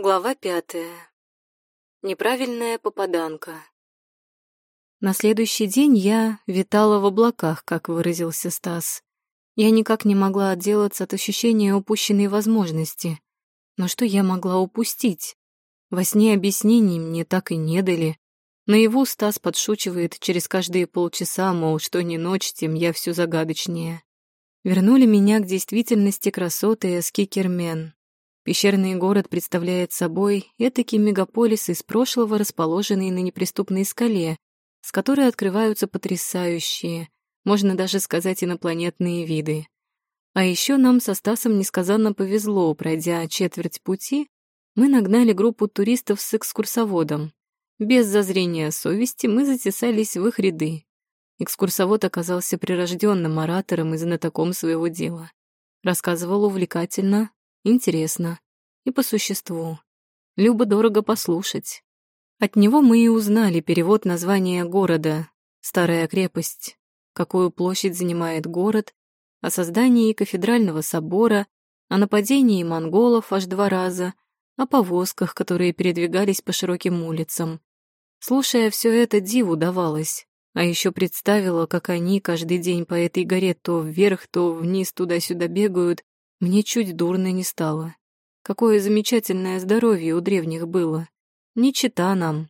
Глава пятая. Неправильная попаданка. На следующий день я витала в облаках, как выразился Стас. Я никак не могла отделаться от ощущения упущенной возможности. Но что я могла упустить? Во сне объяснений мне так и не дали. Наяву Стас подшучивает через каждые полчаса, мол, что не ночь, тем я все загадочнее. Вернули меня к действительности красоты Эскикермен. Пещерный город представляет собой этакий мегаполис из прошлого, расположенный на неприступной скале, с которой открываются потрясающие, можно даже сказать, инопланетные виды. А еще нам со Стасом несказанно повезло, пройдя четверть пути, мы нагнали группу туристов с экскурсоводом. Без зазрения совести мы затесались в их ряды. Экскурсовод оказался прирожденным оратором и знатоком своего дела. Рассказывал увлекательно, Интересно. И по существу. Любо-дорого послушать. От него мы и узнали перевод названия города «Старая крепость», какую площадь занимает город, о создании кафедрального собора, о нападении монголов аж два раза, о повозках, которые передвигались по широким улицам. Слушая все это, диву давалось, а еще представила, как они каждый день по этой горе то вверх, то вниз туда-сюда бегают, мне чуть дурно не стало. Какое замечательное здоровье у древних было. Не чита нам.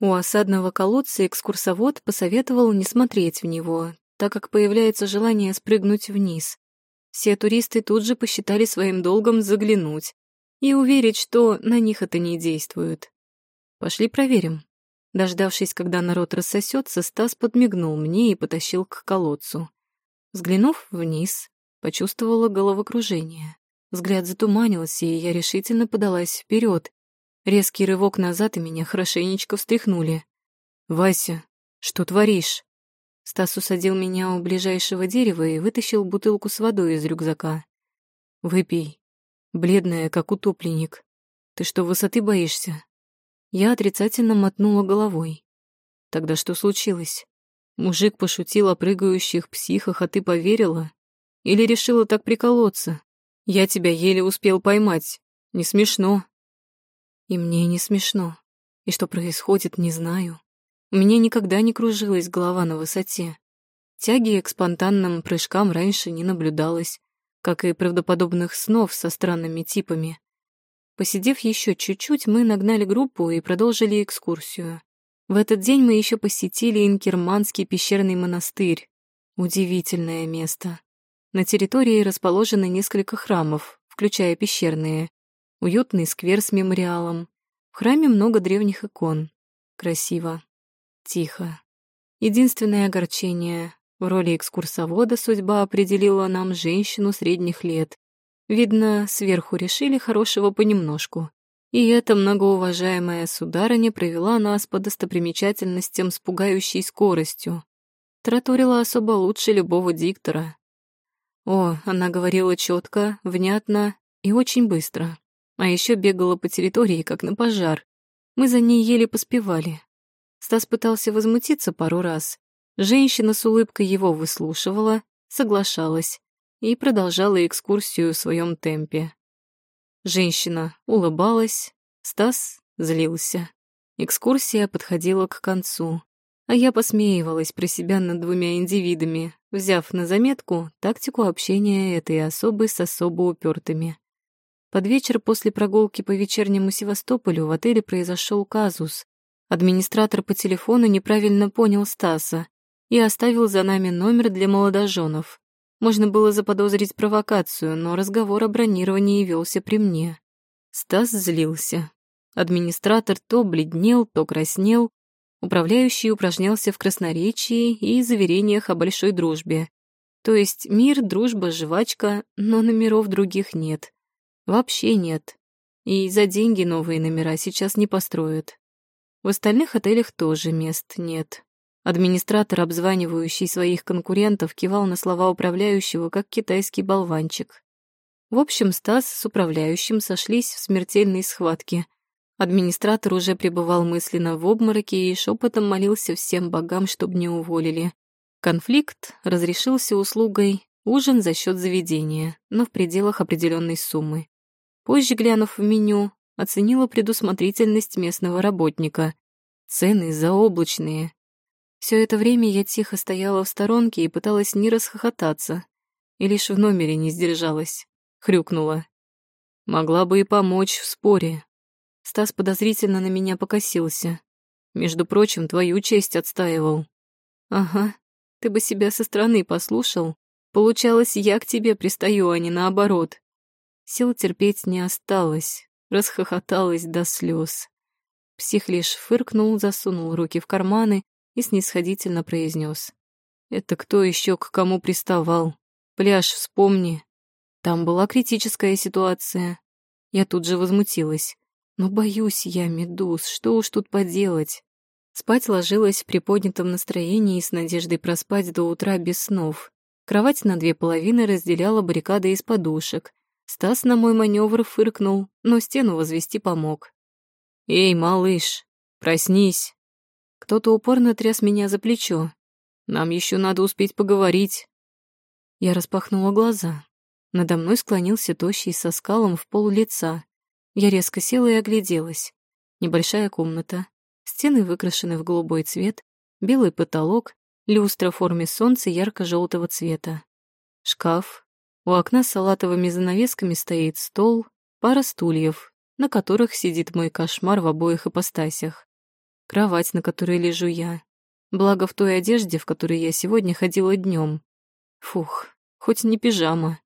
У осадного колодца экскурсовод посоветовал не смотреть в него, так как появляется желание спрыгнуть вниз. Все туристы тут же посчитали своим долгом заглянуть и уверить, что на них это не действует. Пошли проверим. Дождавшись, когда народ рассосется, Стас подмигнул мне и потащил к колодцу. Взглянув вниз, Почувствовала головокружение. Взгляд затуманился, и я решительно подалась вперед. Резкий рывок назад, и меня хорошенечко встряхнули. «Вася, что творишь?» Стас усадил меня у ближайшего дерева и вытащил бутылку с водой из рюкзака. «Выпей. Бледная, как утопленник. Ты что, высоты боишься?» Я отрицательно мотнула головой. «Тогда что случилось? Мужик пошутил о прыгающих психах, а ты поверила?» Или решила так приколоться? Я тебя еле успел поймать. Не смешно. И мне не смешно. И что происходит, не знаю. У меня никогда не кружилась голова на высоте. Тяги к спонтанным прыжкам раньше не наблюдалось, как и правдоподобных снов со странными типами. Посидев еще чуть-чуть, мы нагнали группу и продолжили экскурсию. В этот день мы еще посетили Инкерманский пещерный монастырь. Удивительное место. На территории расположены несколько храмов, включая пещерные. Уютный сквер с мемориалом. В храме много древних икон. Красиво. Тихо. Единственное огорчение. В роли экскурсовода судьба определила нам женщину средних лет. Видно, сверху решили хорошего понемножку. И эта многоуважаемая сударыня провела нас по достопримечательностям с пугающей скоростью. Тараторила особо лучше любого диктора. О, она говорила четко, внятно и очень быстро. А еще бегала по территории, как на пожар. Мы за ней еле поспевали. Стас пытался возмутиться пару раз. Женщина с улыбкой его выслушивала, соглашалась и продолжала экскурсию в своем темпе. Женщина улыбалась, Стас злился. Экскурсия подходила к концу, а я посмеивалась про себя над двумя индивидами, взяв на заметку тактику общения этой особы с особо упертыми. Под вечер после прогулки по вечернему Севастополю в отеле произошел казус. Администратор по телефону неправильно понял Стаса и оставил за нами номер для молодоженов. Можно было заподозрить провокацию, но разговор о бронировании велся при мне. Стас злился. Администратор то бледнел, то краснел, Управляющий упражнялся в красноречии и заверениях о большой дружбе. То есть мир, дружба, жвачка, но номеров других нет. Вообще нет. И за деньги новые номера сейчас не построят. В остальных отелях тоже мест нет. Администратор, обзванивающий своих конкурентов, кивал на слова управляющего, как китайский болванчик. В общем, Стас с управляющим сошлись в смертельной схватке — Администратор уже пребывал мысленно в обмороке и шепотом молился всем богам, чтобы не уволили. Конфликт разрешился услугой ужин за счет заведения, но в пределах определенной суммы. Позже, глянув в меню, оценила предусмотрительность местного работника. Цены заоблачные. Все это время я тихо стояла в сторонке и пыталась не расхохотаться. И лишь в номере не сдержалась. Хрюкнула. Могла бы и помочь в споре. Стас подозрительно на меня покосился. Между прочим, твою честь отстаивал. Ага, ты бы себя со стороны послушал. Получалось, я к тебе пристаю, а не наоборот. Сил терпеть не осталось, расхохоталась до слез. Псих лишь фыркнул, засунул руки в карманы и снисходительно произнес: «Это кто еще к кому приставал? Пляж вспомни. Там была критическая ситуация. Я тут же возмутилась. Но боюсь я, медуз, что уж тут поделать. Спать ложилась в приподнятом настроении и с надеждой проспать до утра без снов. Кровать на две половины разделяла баррикада из подушек. Стас на мой маневр фыркнул, но стену возвести помог. «Эй, малыш, проснись!» Кто-то упорно тряс меня за плечо. «Нам еще надо успеть поговорить». Я распахнула глаза. Надо мной склонился тощий со скалом в пол лица. Я резко села и огляделась. Небольшая комната. Стены выкрашены в голубой цвет, белый потолок, люстра в форме солнца ярко-желтого цвета. Шкаф. У окна с салатовыми занавесками стоит стол, пара стульев, на которых сидит мой кошмар в обоих ипостасях. Кровать, на которой лежу я. Благо в той одежде, в которой я сегодня ходила днем. Фух, хоть не пижама.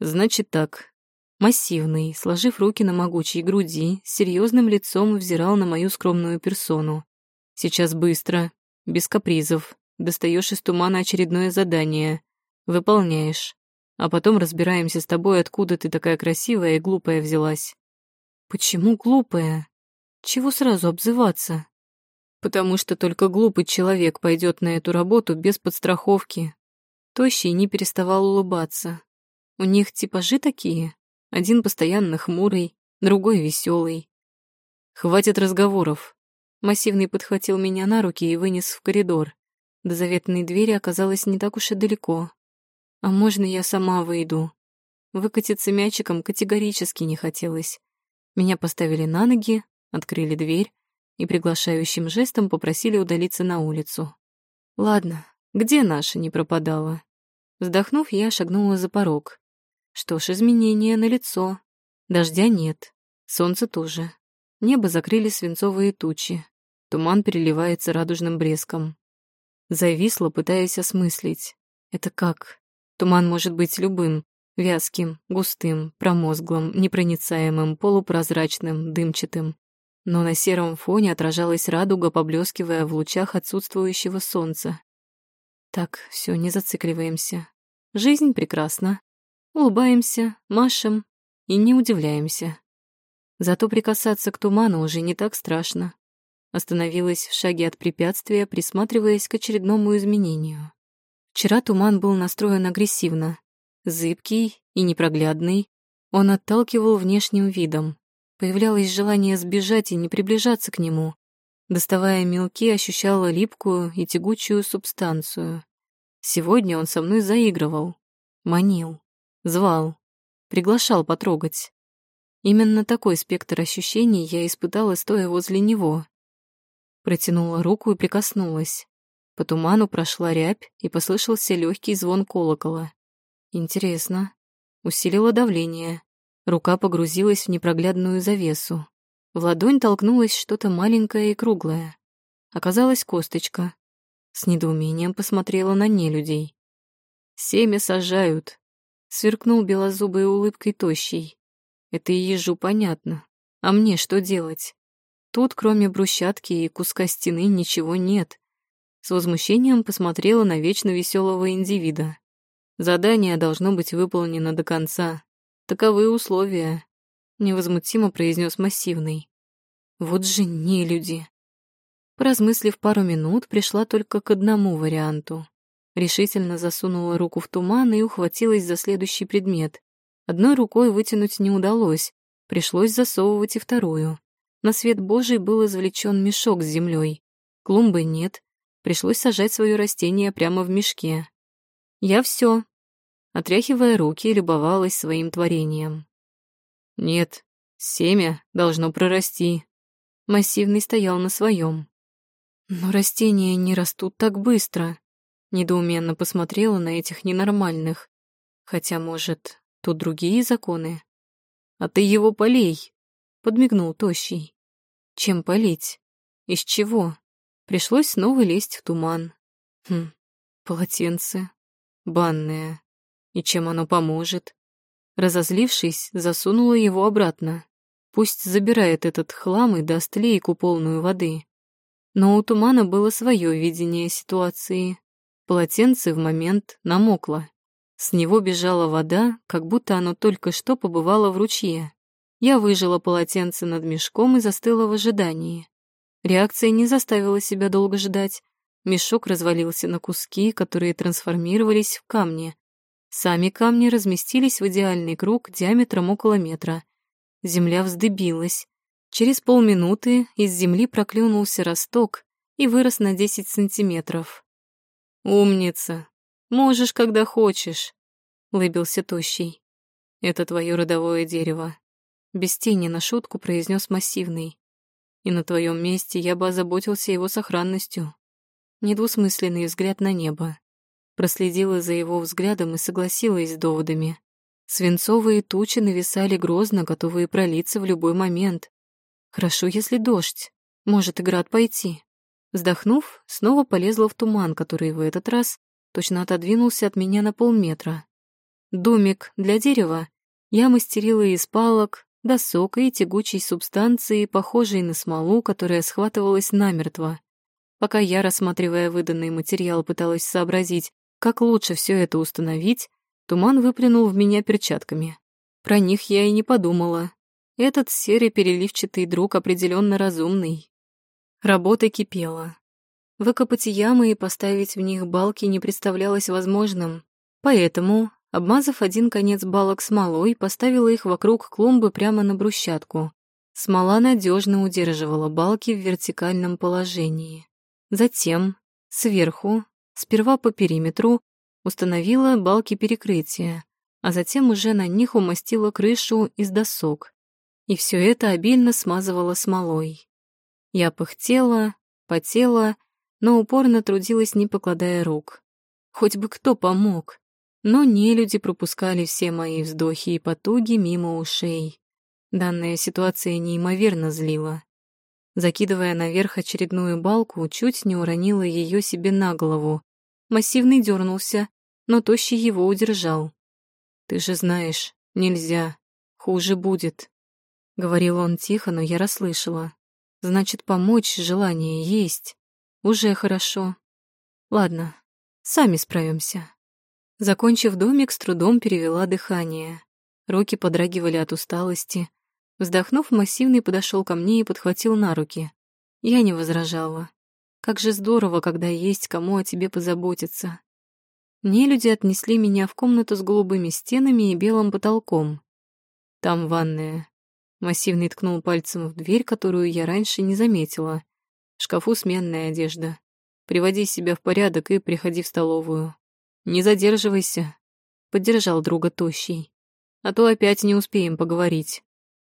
Значит так. Массивный, сложив руки на могучей груди, с серьезным лицом взирал на мою скромную персону. Сейчас быстро, без капризов, достаешь из тумана очередное задание, выполняешь, а потом разбираемся с тобой, откуда ты такая красивая и глупая взялась. Почему глупая? Чего сразу обзываться? Потому что только глупый человек пойдет на эту работу без подстраховки. Тощий не переставал улыбаться, у них типажи такие. Один постоянно хмурый, другой веселый. Хватит разговоров. Массивный подхватил меня на руки и вынес в коридор. До заветной двери оказалось не так уж и далеко. А можно я сама выйду? Выкатиться мячиком категорически не хотелось. Меня поставили на ноги, открыли дверь и приглашающим жестом попросили удалиться на улицу. Ладно, где наша не пропадала? Вздохнув, я шагнула за порог. Что ж, изменения на лицо. Дождя нет, солнце тоже. Небо закрыли свинцовые тучи. Туман переливается радужным блеском. Зависла, пытаясь осмыслить. Это как? Туман может быть любым. Вязким, густым, промозглым, непроницаемым, полупрозрачным, дымчатым. Но на сером фоне отражалась радуга, поблескивая в лучах отсутствующего солнца. Так, все, не зацикливаемся. Жизнь прекрасна. Улыбаемся, машем и не удивляемся. Зато прикасаться к туману уже не так страшно. Остановилась в шаге от препятствия, присматриваясь к очередному изменению. Вчера туман был настроен агрессивно. Зыбкий и непроглядный, он отталкивал внешним видом. Появлялось желание сбежать и не приближаться к нему. Доставая мелки, ощущала липкую и тягучую субстанцию. Сегодня он со мной заигрывал, манил. Звал, приглашал потрогать. Именно такой спектр ощущений я испытала, стоя возле него. Протянула руку и прикоснулась. По туману прошла рябь, и послышался легкий звон колокола. Интересно. Усилила давление. Рука погрузилась в непроглядную завесу. В ладонь толкнулось что-то маленькое и круглое. Оказалась косточка. С недоумением посмотрела на нелюдей. «Семя сажают», Сверкнул белозубой улыбкой тощий. Это и ежу понятно. А мне что делать? Тут, кроме брусчатки и куска стены, ничего нет. С возмущением посмотрела на вечно веселого индивида. Задание должно быть выполнено до конца. Таковы условия, невозмутимо произнес массивный. Вот же не люди. Поразмыслив пару минут, пришла только к одному варианту. Решительно засунула руку в туман и ухватилась за следующий предмет. Одной рукой вытянуть не удалось, пришлось засовывать и вторую. На свет Божий был извлечен мешок с землей. Клумбы нет, пришлось сажать свое растение прямо в мешке. Я все, отряхивая руки, любовалась своим творением. «Нет, Семя должно прорасти. Массивный стоял на своем. Но растения не растут так быстро. Недоуменно посмотрела на этих ненормальных. Хотя, может, тут другие законы? А ты его полей, подмигнул Тощий. Чем полить? Из чего? Пришлось снова лезть в туман. Хм, полотенце. Банное. И чем оно поможет? Разозлившись, засунула его обратно. Пусть забирает этот хлам и даст лейку полную воды. Но у тумана было свое видение ситуации. Полотенце в момент намокло. С него бежала вода, как будто оно только что побывало в ручье. Я выжила полотенце над мешком и застыла в ожидании. Реакция не заставила себя долго ждать. Мешок развалился на куски, которые трансформировались в камни. Сами камни разместились в идеальный круг диаметром около метра. Земля вздыбилась. Через полминуты из земли проклюнулся росток и вырос на 10 сантиметров. «Умница! Можешь, когда хочешь», — улыбился Тощий. «Это твое родовое дерево», — без тени на шутку произнес массивный. «И на твоем месте я бы озаботился его сохранностью». Недвусмысленный взгляд на небо. Проследила за его взглядом и согласилась с доводами. Свинцовые тучи нависали грозно, готовые пролиться в любой момент. Хорошо, если дождь. Может и град пойти. Вздохнув, снова полезла в туман, который в этот раз точно отодвинулся от меня на полметра. Домик для дерева я мастерила из палок, досок и тягучей субстанции, похожей на смолу, которая схватывалась намертво. Пока я, рассматривая выданный материал, пыталась сообразить, как лучше все это установить, туман выплюнул в меня перчатками. Про них я и не подумала. Этот серый переливчатый друг определенно разумный. Работа кипела. Выкопать ямы и поставить в них балки не представлялось возможным, поэтому, обмазав один конец балок смолой, поставила их вокруг клумбы прямо на брусчатку. Смола надежно удерживала балки в вертикальном положении. Затем, сверху, сперва по периметру, установила балки перекрытия, а затем уже на них умастила крышу из досок. И все это обильно смазывала смолой. Я пыхтела, потела но упорно трудилась, не покладая рук. Хоть бы кто помог. Но не люди пропускали все мои вздохи и потуги мимо ушей. Данная ситуация неимоверно злила. Закидывая наверх очередную балку, чуть не уронила ее себе на голову. Массивный дернулся, но тощий его удержал. «Ты же знаешь, нельзя. Хуже будет», — говорил он тихо, но я расслышала. «Значит, помочь желание есть». Уже хорошо. Ладно, сами справимся. Закончив домик, с трудом перевела дыхание. Руки подрагивали от усталости. Вздохнув, массивный подошел ко мне и подхватил на руки. Я не возражала. Как же здорово, когда есть кому о тебе позаботиться. Нелюди отнесли меня в комнату с голубыми стенами и белым потолком. Там ванная. Массивный ткнул пальцем в дверь, которую я раньше не заметила. Шкафу сменная одежда. Приводи себя в порядок и приходи в столовую. Не задерживайся, поддержал друга Тощий. А то опять не успеем поговорить.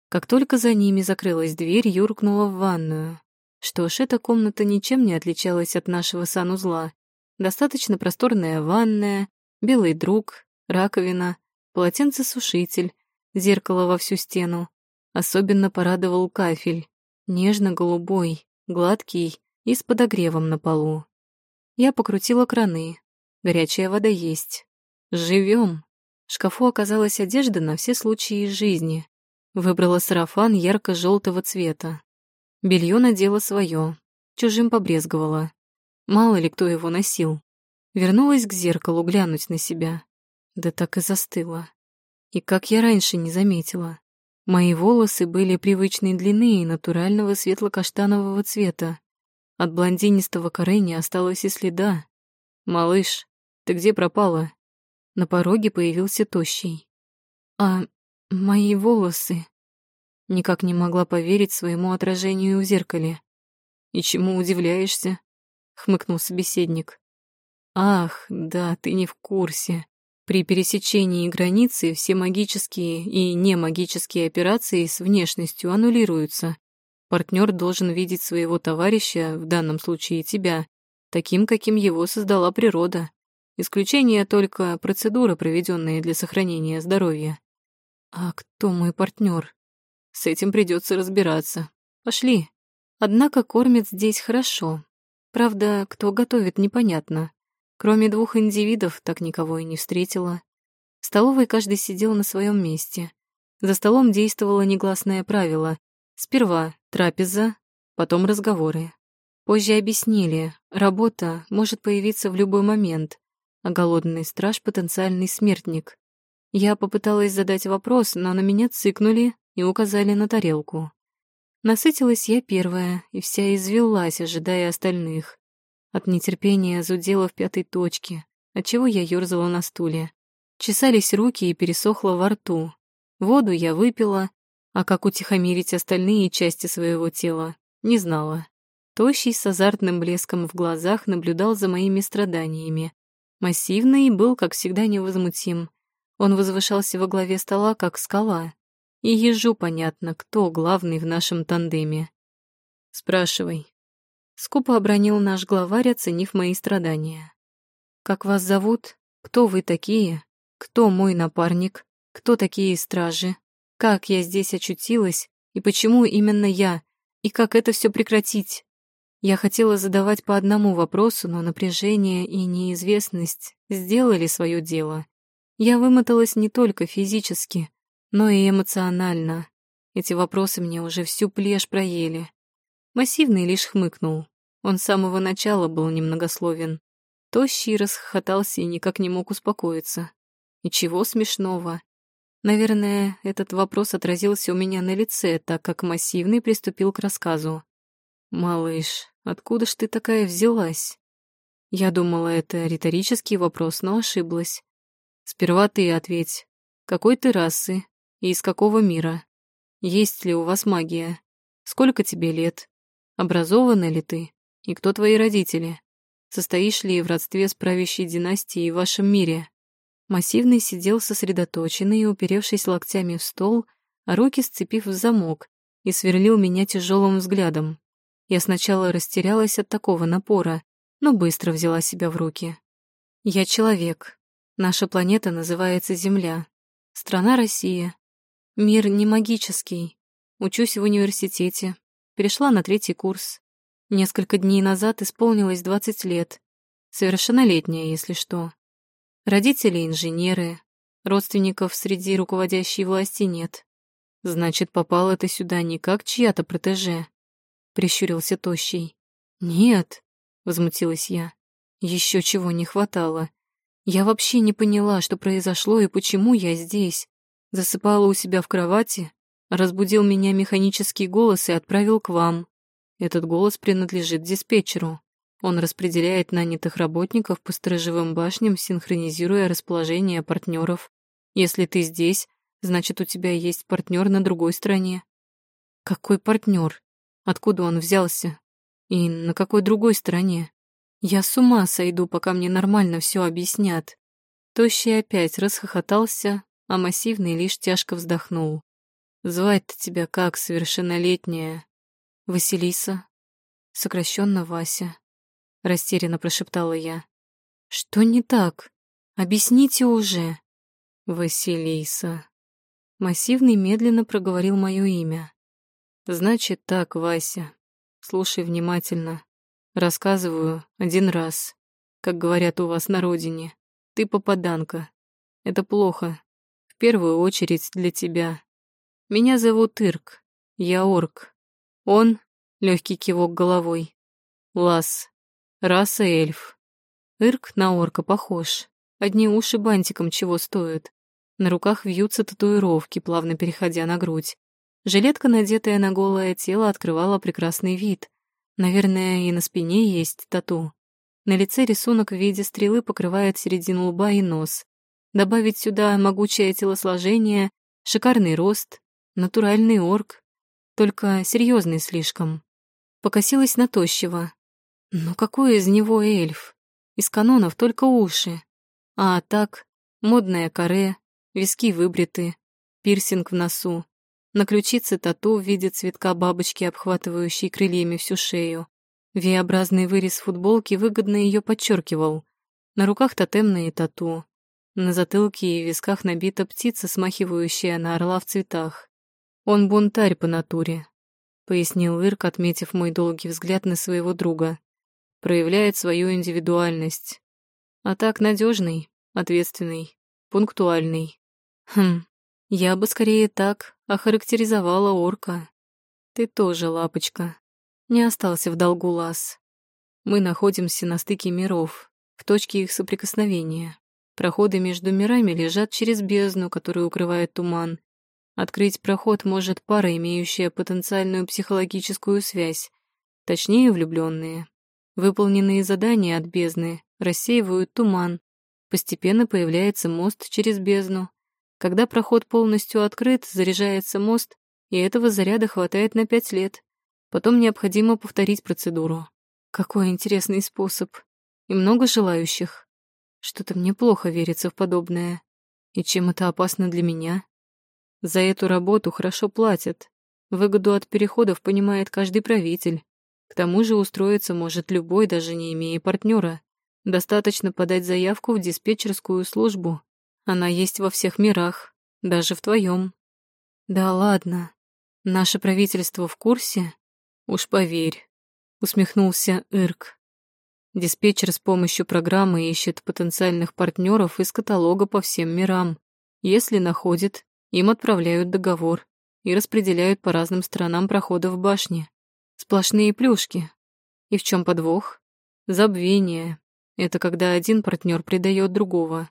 Как только за ними закрылась дверь, юркнула в ванную. Что ж, эта комната ничем не отличалась от нашего санузла. Достаточно просторная ванная, белый друг, раковина, полотенцесушитель, зеркало во всю стену. Особенно порадовал кафель, нежно-голубой, гладкий и с подогревом на полу. Я покрутила краны. Горячая вода есть. Живем. В шкафу оказалась одежда на все случаи жизни. Выбрала сарафан ярко-желтого цвета. Белье надела свое, чужим побрезговала. Мало ли кто его носил. Вернулась к зеркалу глянуть на себя. Да так и застыла. И как я раньше не заметила. Мои волосы были привычной длины и натурального светло-каштанового цвета. От блондинистого коры не осталось и следа. «Малыш, ты где пропала?» На пороге появился тощий. «А мои волосы...» Никак не могла поверить своему отражению в зеркале. «И чему удивляешься?» — хмыкнул собеседник. «Ах, да, ты не в курсе. При пересечении границы все магические и немагические операции с внешностью аннулируются. Партнер должен видеть своего товарища, в данном случае тебя, таким, каким его создала природа. Исключение только процедуры, проведенные для сохранения здоровья. А кто мой партнер? С этим придется разбираться. Пошли. Однако кормят здесь хорошо. Правда, кто готовит, непонятно. Кроме двух индивидов, так никого и не встретила. В столовой каждый сидел на своем месте. За столом действовало негласное правило. Сперва трапеза, потом разговоры. Позже объяснили, работа может появиться в любой момент, а голодный страж — потенциальный смертник. Я попыталась задать вопрос, но на меня цыкнули и указали на тарелку. Насытилась я первая и вся извелась, ожидая остальных. От нетерпения зудела в пятой точке, отчего я ёрзала на стуле. Чесались руки и пересохло во рту. Воду я выпила, а как утихомирить остальные части своего тела, не знала. Тощий с азартным блеском в глазах наблюдал за моими страданиями. Массивный был, как всегда, невозмутим. Он возвышался во главе стола, как скала. И ежу понятно, кто главный в нашем тандеме. «Спрашивай». Скупо обронил наш главарь, оценив мои страдания. «Как вас зовут? Кто вы такие? Кто мой напарник? Кто такие стражи? Как я здесь очутилась? И почему именно я? И как это все прекратить?» Я хотела задавать по одному вопросу, но напряжение и неизвестность сделали свое дело. Я вымоталась не только физически, но и эмоционально. Эти вопросы мне уже всю плешь проели. Массивный лишь хмыкнул. Он с самого начала был немногословен. Тощий расхохотался и никак не мог успокоиться. И чего смешного? Наверное, этот вопрос отразился у меня на лице, так как Массивный приступил к рассказу. «Малыш, откуда ж ты такая взялась?» Я думала, это риторический вопрос, но ошиблась. Сперва ты ответь, какой ты расы и из какого мира? Есть ли у вас магия? Сколько тебе лет? Образована ли ты? И кто твои родители? Состоишь ли в родстве с правящей династией в вашем мире? Массивный сидел сосредоточенный, уперевшись локтями в стол, а руки сцепив в замок, и сверлил меня тяжелым взглядом. Я сначала растерялась от такого напора, но быстро взяла себя в руки. Я человек, Наша планета называется Земля. Страна Россия. Мир не магический. Учусь в университете. Перешла на третий курс. Несколько дней назад исполнилось 20 лет. Совершеннолетняя, если что. Родители инженеры. Родственников среди руководящей власти нет. Значит, попала ты сюда не как чья-то протеже. Прищурился Тощий. Нет, возмутилась я. Еще чего не хватало. Я вообще не поняла, что произошло и почему я здесь. Засыпала у себя в кровати, разбудил меня механический голос и отправил к вам. Этот голос принадлежит диспетчеру. Он распределяет нанятых работников по сторожевым башням, синхронизируя расположение партнеров. Если ты здесь, значит, у тебя есть партнер на другой стороне. Какой партнер? Откуда он взялся? И на какой другой стороне? Я с ума сойду, пока мне нормально все объяснят. Тощий опять расхохотался, а массивный лишь тяжко вздохнул. Звать-то тебя как, совершеннолетняя? Василиса. Сокращенно Вася. Растерянно прошептала я. Что не так? Объясните уже. Василиса. Массивный медленно проговорил мое имя. Значит так, Вася. Слушай внимательно. Рассказываю один раз, как говорят у вас на родине. Ты попаданка. Это плохо. В первую очередь для тебя. Меня зовут Ирк. Я орк. Он — легкий кивок головой. Лас. Раса эльф. Ирк на орка похож. Одни уши бантиком чего стоят. На руках вьются татуировки, плавно переходя на грудь. Жилетка, надетая на голое тело, открывала прекрасный вид. Наверное, и на спине есть тату. На лице рисунок в виде стрелы покрывает середину лба и нос. Добавить сюда могучее телосложение, шикарный рост, натуральный орк, только серьезный слишком. Покосилась на тощего. Ну какой из него эльф? Из канонов только уши. А так, Модное каре, виски выбриты, пирсинг в носу, на ключице тату в виде цветка бабочки, обхватывающей крыльями всю шею. V-образный вырез футболки выгодно ее подчеркивал. На руках тотемные тату. На затылке и висках набита птица, смахивающая на орла в цветах. Он бунтарь по натуре, пояснил Ирк, отметив мой долгий взгляд на своего друга. Проявляет свою индивидуальность. А так надежный, ответственный, пунктуальный. Хм, я бы скорее так охарактеризовала орка. Ты тоже, лапочка. Не остался в долгу лаз. Мы находимся на стыке миров, в точке их соприкосновения. Проходы между мирами лежат через бездну, которую укрывает туман. Открыть проход может пара, имеющая потенциальную психологическую связь, точнее, влюбленные. Выполненные задания от бездны рассеивают туман. Постепенно появляется мост через бездну, когда проход полностью открыт, заряжается мост, и этого заряда хватает на пять лет. Потом необходимо повторить процедуру. Какой интересный способ. И много желающих. Что-то мне плохо верится в подобное. И чем это опасно для меня? За эту работу хорошо платят. Выгоду от переходов понимает каждый правитель. К тому же устроиться может любой, даже не имея партнера. Достаточно подать заявку в диспетчерскую службу, она есть во всех мирах, даже в твоем. Да ладно. Наше правительство в курсе? Уж поверь, усмехнулся Ирк. Диспетчер с помощью программы ищет потенциальных партнеров из каталога по всем мирам. Если находит, им отправляют договор и распределяют по разным сторонам прохода в башне. Сплошные плюшки. И в чем подвох? Забвение. Это когда один партнер предает другого.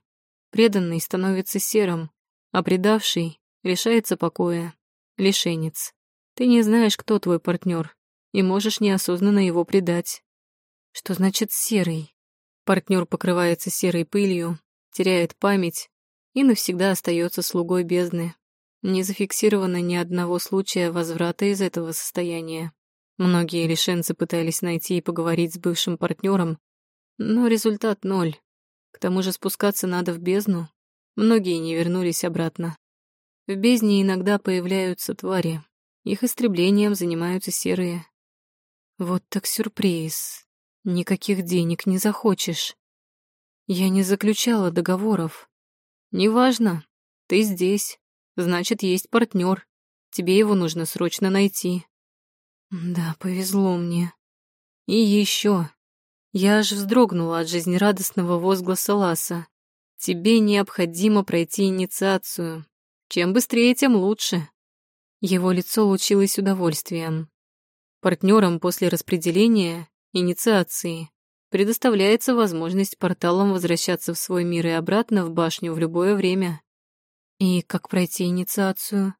Преданный становится серым, а предавший лишается покоя. Лишенец. Ты не знаешь, кто твой партнер, и можешь неосознанно его предать. Что значит серый? Партнер покрывается серой пылью, теряет память и навсегда остается слугой бездны. Не зафиксировано ни одного случая возврата из этого состояния. Многие лишенцы пытались найти и поговорить с бывшим партнером, но результат ноль. К тому же спускаться надо в бездну. Многие не вернулись обратно. В бездне иногда появляются твари. Их истреблением занимаются серые. Вот так сюрприз. Никаких денег не захочешь. Я не заключала договоров. Неважно. Ты здесь. Значит, есть партнер. Тебе его нужно срочно найти. Да, повезло мне. И еще. Я аж вздрогнула от жизнерадостного возгласа Ласа. «Тебе необходимо пройти инициацию. Чем быстрее, тем лучше». Его лицо лучилось удовольствием. Партнерам после распределения, инициации, предоставляется возможность порталом возвращаться в свой мир и обратно в башню в любое время. И как пройти инициацию?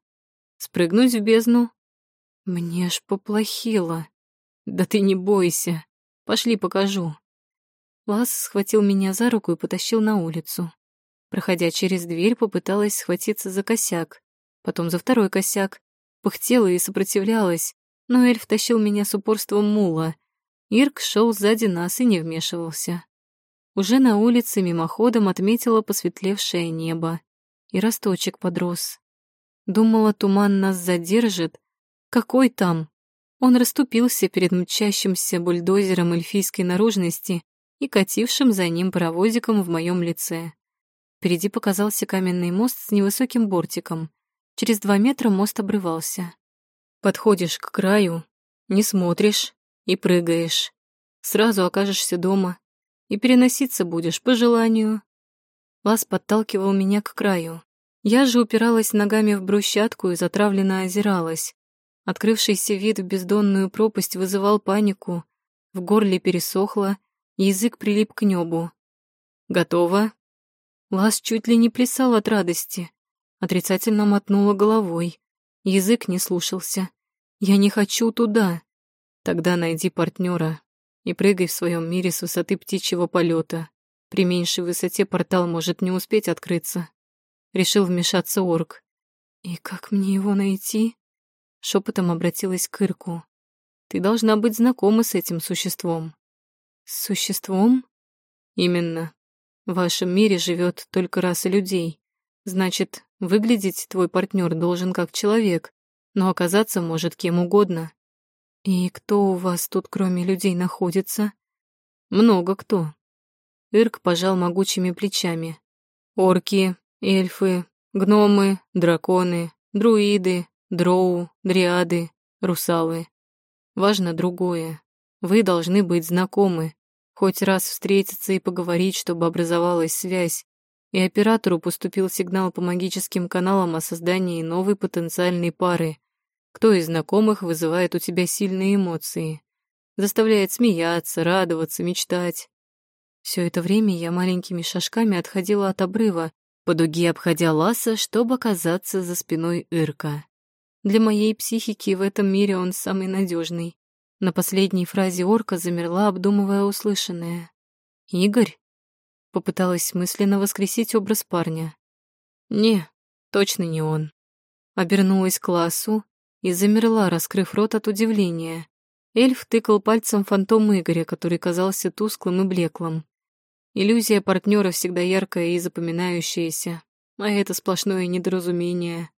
Спрыгнуть в бездну? Мне ж поплохело. Да ты не бойся. Пошли, покажу». Лас схватил меня за руку и потащил на улицу. Проходя через дверь, попыталась схватиться за косяк, потом за второй косяк, пыхтела и сопротивлялась, но эльф тащил меня с упорством мула. Ирк шел сзади нас и не вмешивался. Уже на улице мимоходом отметила посветлевшее небо, и росточек подрос. Думала, туман нас задержит. Какой там? Он расступился перед мчащимся бульдозером эльфийской наружности и катившим за ним паровозиком в моем лице. Впереди показался каменный мост с невысоким бортиком. Через два метра мост обрывался. Подходишь к краю, не смотришь и прыгаешь. Сразу окажешься дома и переноситься будешь по желанию. Лас подталкивал меня к краю. Я же упиралась ногами в брусчатку и затравленно озиралась. Открывшийся вид в бездонную пропасть вызывал панику, в горле пересохло, язык прилип к небу. «Готово?» Лас чуть ли не плясал от радости, отрицательно мотнула головой. Язык не слушался. «Я не хочу туда!» «Тогда найди партнера и прыгай в своем мире с высоты птичьего полета. При меньшей высоте портал может не успеть открыться». Решил вмешаться орк. «И как мне его найти?» Шепотом обратилась к Ирку. «Ты должна быть знакома с этим существом». «С существом?» «Именно. В вашем мире живет только раса людей. Значит, выглядеть твой партнер должен как человек, но оказаться может кем угодно. И кто у вас тут кроме людей находится? Много кто. Ирк пожал могучими плечами. Орки, эльфы, гномы, драконы, друиды, дроу, дриады, русалы. Важно другое. Вы должны быть знакомы, хоть раз встретиться и поговорить, чтобы образовалась связь, и оператору поступил сигнал по магическим каналам о создании новой потенциальной пары. Кто из знакомых вызывает у тебя сильные эмоции? Заставляет смеяться, радоваться, мечтать. Все это время я маленькими шажками отходила от обрыва, по дуге обходя ласа, чтобы оказаться за спиной Ирка. Для моей психики в этом мире он самый надежный. На последней фразе орка замерла, обдумывая услышанное. «Игорь?» Попыталась мысленно воскресить образ парня. «Не, точно не он». Обернулась к классу и замерла, раскрыв рот от удивления. Эльф тыкал пальцем фантом Игоря, который казался тусклым и блеклым. Иллюзия партнера всегда яркая и запоминающаяся, а это сплошное недоразумение.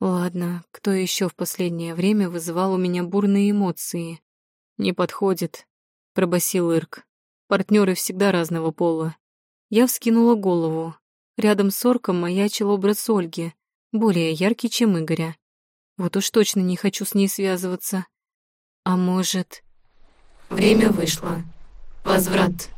Ладно, кто еще в последнее время вызывал у меня бурные эмоции? Не подходит, пробасил Ирк. Партнеры всегда разного пола. Я вскинула голову. Рядом с орком маячил образ Ольги, более яркий, чем Игоря. Вот уж точно не хочу с ней связываться. А может... Время вышло. Возврат.